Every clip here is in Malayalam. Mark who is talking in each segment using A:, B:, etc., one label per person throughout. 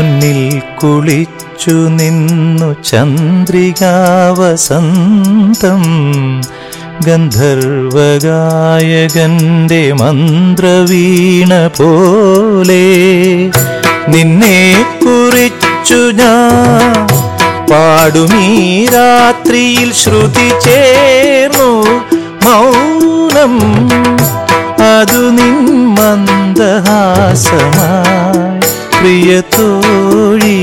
A: പൊന്നിൽ കുളിച്ചു നിന്നു ചന്ദ്രികാവസന്തം. ഗന്ധർവഗായകന്റെ മന്ത്രവീണ പോലെ നിന്നെ കുറിച്ചു ഞാൻ പാടുമീ രാത്രിയിൽ ശ്രുതി ചേർന്നു മൗനം. അതു നിൻ മന്ദഹാസമായി പ്രിയ തോഴി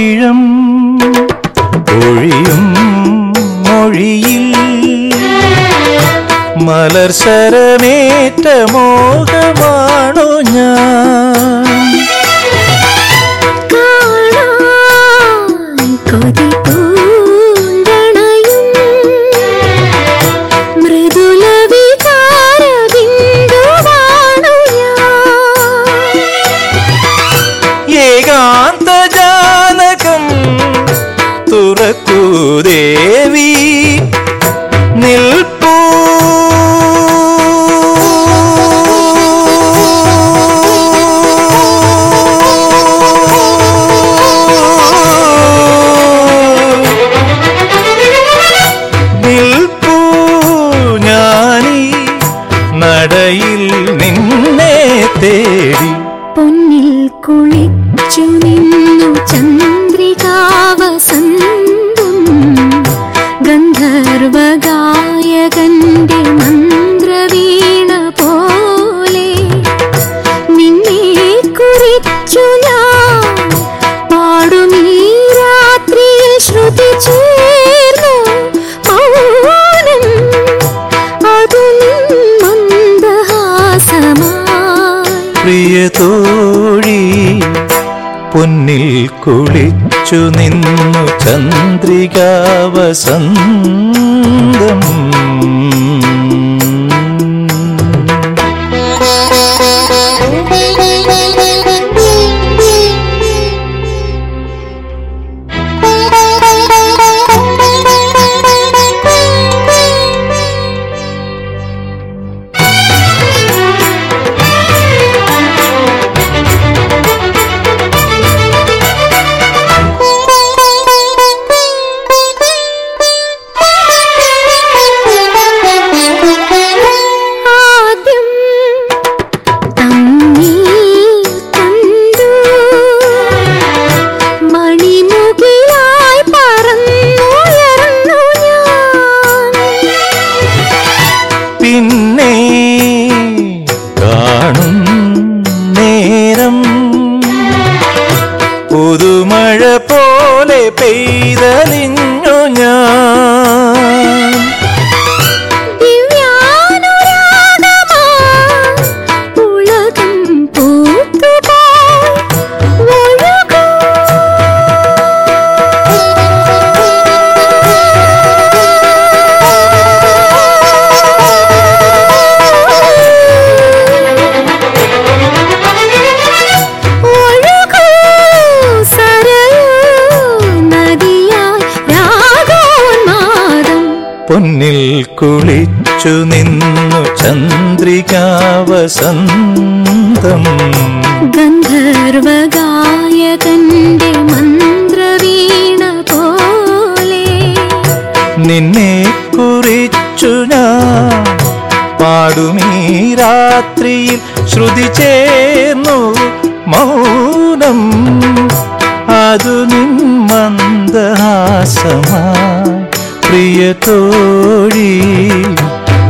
A: പവിഴം ഒഴിയും മൊഴിയിൽ മലർ ശരമേറ്റ മോഹമാണു ഞാൻ. കുളിച്ചു നിന്നു ചന്ദ്രികാവസന്തം ഗന്ധർവഗായകന്റെ പൊന്നിൽ കുളിച്ചു നിന്നു ചന്ദ്രികാവസന്തം പോലെ പെയ്തലിഞ്ഞു
B: പൊന്നിൽ കുളിച്ചു നിന്നു ചന്ദ്രികാവസന്തം. ഗന്ധർവഗായകന്റെ മന്ത്രവീണ പോലെ. നിന്നെ കുറിച്ചു ഞാൻ പാടുമീ രാത്രിയിൽ ശ്രുതി ചേർന്നു മൗനം.
A: അതു നിൻ മന്ദഹാസമാ പ്രിയ തോഴി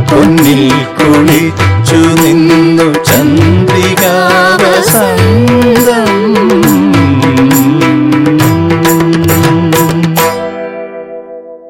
A: പൊന്നിൽ കുളിച്ചു നിന്നു ചന്ദ്ര